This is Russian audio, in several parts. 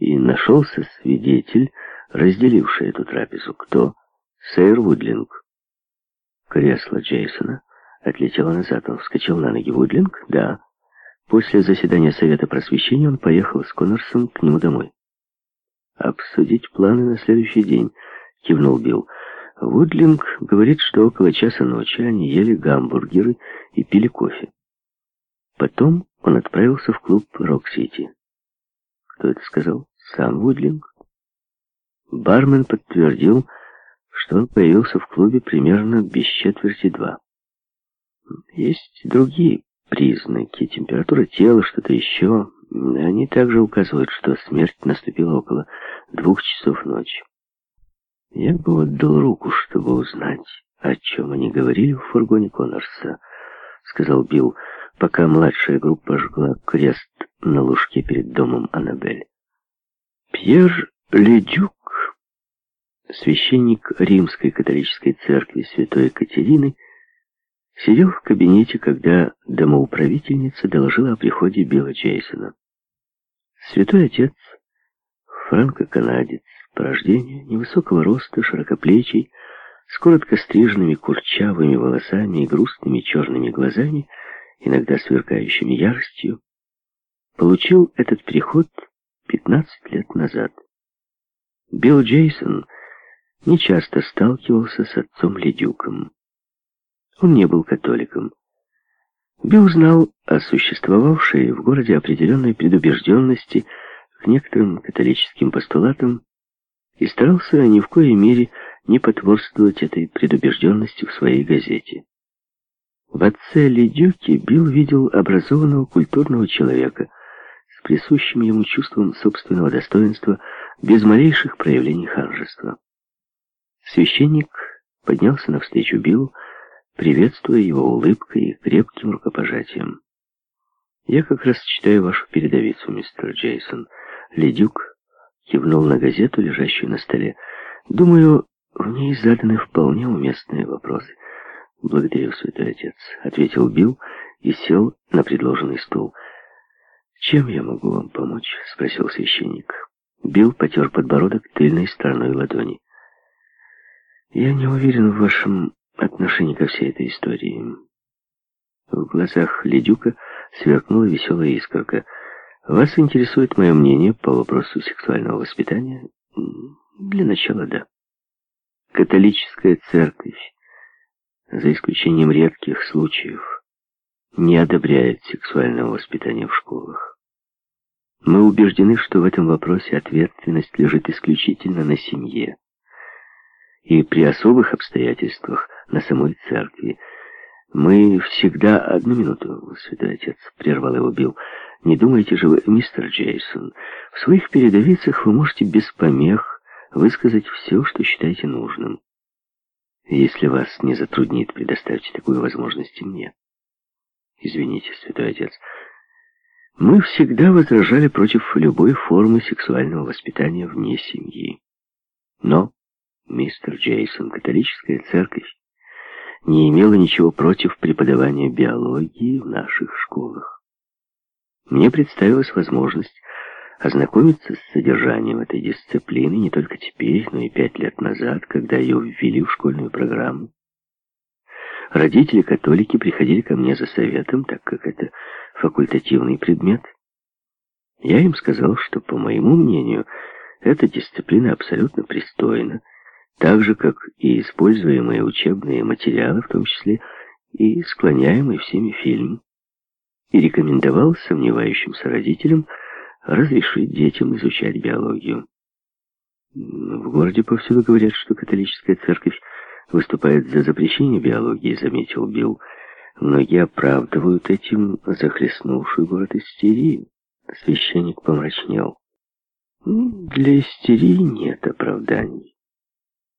И нашелся свидетель, разделивший эту трапезу. Кто? Сейр Вудлинг. Кресло Джейсона отлетело назад. Он вскочил на ноги. Вудлинг? Да. После заседания Совета просвещения он поехал с Коннорсом к нему домой. «Обсудить планы на следующий день», — кивнул Билл. Вудлинг говорит, что около часа ночи они ели гамбургеры и пили кофе. Потом он отправился в клуб «Рок-Сити». Кто это сказал? Сам Вудлинг. Бармен подтвердил, что он появился в клубе примерно без четверти два. Есть другие признаки, температура тела, что-то еще. Они также указывают, что смерть наступила около двух часов ночи. Я бы отдал руку, чтобы узнать, о чем они говорили в фургоне Коннорса, сказал Билл, пока младшая группа жгла крест на лужке перед домом Аннабель. Пьер Ледюк, священник римской католической церкви святой Екатерины, сидел в кабинете, когда домоуправительница доложила о приходе Билла Джейсона. Святой отец, франко-канадец, по рождению, невысокого роста, широкоплечий, с коротко стриженными курчавыми волосами и грустными черными глазами, иногда сверкающими яростью, получил этот переход 15 лет назад. Билл Джейсон нечасто сталкивался с отцом Ледюком. Он не был католиком. Билл знал о существовавшей в городе определенной предубежденности к некоторым католическим постулатам и старался ни в коей мере не потворствовать этой предубежденности в своей газете. В отце Ледюке Билл видел образованного культурного человека с присущим ему чувством собственного достоинства без малейших проявлений ханжества. Священник поднялся навстречу Биллу, приветствуя его улыбкой и крепким рукопожатием. «Я как раз читаю вашу передовицу, мистер Джейсон». Ледюк кивнул на газету, лежащую на столе. «Думаю, в ней заданы вполне уместные вопросы». «Благодарю, святой отец», — ответил Билл и сел на предложенный стул. «Чем я могу вам помочь?» — спросил священник. Билл потер подбородок тыльной стороной ладони. «Я не уверен в вашем отношении ко всей этой истории». В глазах Ледюка сверкнула веселая искорка. «Вас интересует мое мнение по вопросу сексуального воспитания?» «Для начала, да». Католическая церковь за исключением редких случаев, не одобряет сексуального воспитания в школах. Мы убеждены, что в этом вопросе ответственность лежит исключительно на семье и при особых обстоятельствах на самой церкви. Мы всегда... Одну минуту, святой отец, прервал его Билл. Не думайте же вы, мистер Джейсон, в своих передовицах вы можете без помех высказать все, что считаете нужным. Если вас не затруднит, предоставьте такую возможность мне. Извините, святой отец. Мы всегда возражали против любой формы сексуального воспитания вне семьи. Но, мистер Джейсон, католическая церковь не имела ничего против преподавания биологии в наших школах. Мне представилась возможность ознакомиться с содержанием этой дисциплины не только теперь, но и пять лет назад, когда ее ввели в школьную программу. Родители-католики приходили ко мне за советом, так как это факультативный предмет. Я им сказал, что, по моему мнению, эта дисциплина абсолютно пристойна, так же, как и используемые учебные материалы, в том числе и склоняемый всеми фильм, и рекомендовал сомневающимся родителям разрешить детям изучать биологию. В городе повсюду говорят, что католическая церковь выступает за запрещение биологии, заметил Билл. Многие оправдывают этим захлестнувшую город истерию. Священник помрачнел. Для истерии нет оправданий.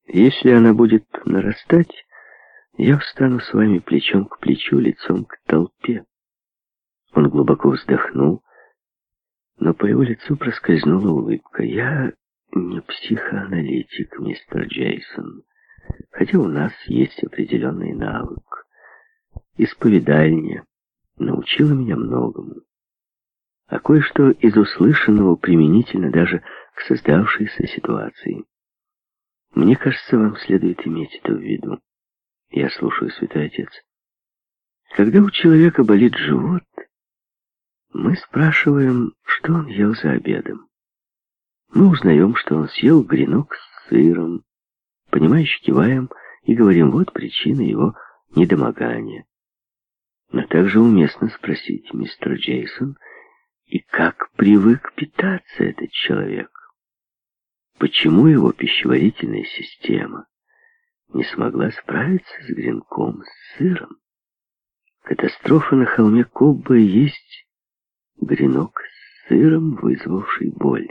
Если она будет нарастать, я встану с вами плечом к плечу, лицом к толпе. Он глубоко вздохнул, но по его лицу проскользнула улыбка. «Я не психоаналитик, мистер Джейсон, хотя у нас есть определенный навык. Исповедальня научила меня многому. а кое-что из услышанного применительно даже к создавшейся ситуации. Мне кажется, вам следует иметь это в виду. Я слушаю, святой отец. Когда у человека болит живот, мы спрашиваем, что он ел за обедом. Мы узнаем, что он съел гренок с сыром, понимающе киваем и говорим, вот причина его недомогания. Но также уместно спросить, мистер Джейсон, и как привык питаться этот человек? Почему его пищеварительная система не смогла справиться с гренком с сыром? Катастрофа на холме Кобба есть гренок с сыром, вызвавший боль.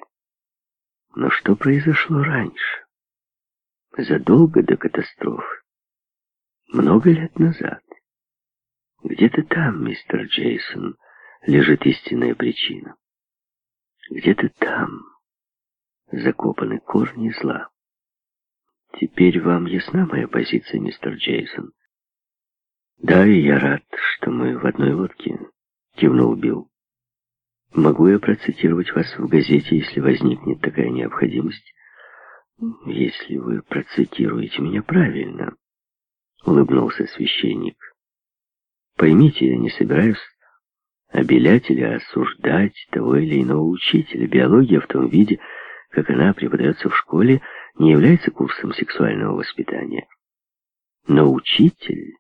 Но что произошло раньше? Задолго до катастрофы. Много лет назад. Где-то там, мистер Джейсон, лежит истинная причина. Где-то там закопаны корни зла. Теперь вам ясна моя позиция, мистер Джейсон? Да, и я рад, что мы в одной лодке, кивнул Билл. Могу я процитировать вас в газете, если возникнет такая необходимость? Если вы процитируете меня правильно, улыбнулся священник. Поймите, я не собираюсь обелять или осуждать того или иного учителя. Биология в том виде, как она преподается в школе, не является курсом сексуального воспитания. Но учитель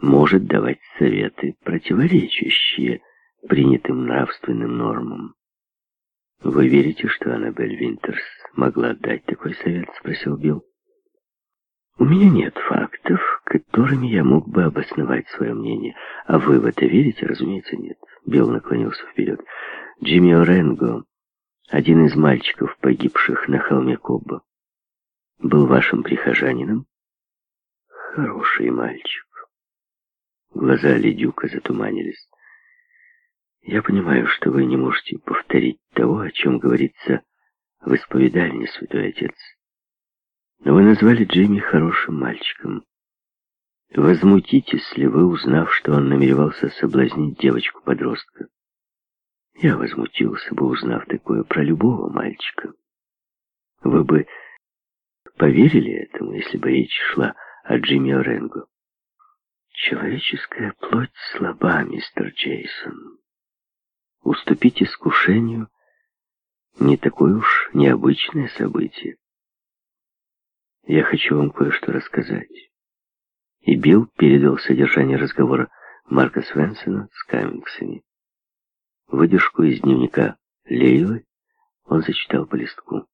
может давать советы, противоречащие принятым нравственным нормам. «Вы верите, что Аннабель Винтерс могла дать такой совет?» — спросил Билл. «У меня нет фактов, которыми я мог бы обосновать свое мнение. А вы в это верите? Разумеется, нет». Билл наклонился вперед. «Джимми Оренго один из мальчиков, погибших на холме Кобба, был вашим прихожанином? Хороший мальчик. Глаза Ледюка затуманились. Я понимаю, что вы не можете повторить того, о чем говорится в исповедальне, святой отец. Но вы назвали Джимми хорошим мальчиком. Возмутитесь ли вы, узнав, что он намеревался соблазнить девочку-подростка? Я возмутился бы, узнав такое про любого мальчика. Вы бы поверили этому, если бы речь шла о Джимми Оренго? Человеческая плоть слаба, мистер Джейсон. Уступить искушению не такое уж необычное событие. Я хочу вам кое-что рассказать. И Билл передал содержание разговора Марка Свенсона с Каммингсами. Выдержку из дневника Лейлы он зачитал по листку.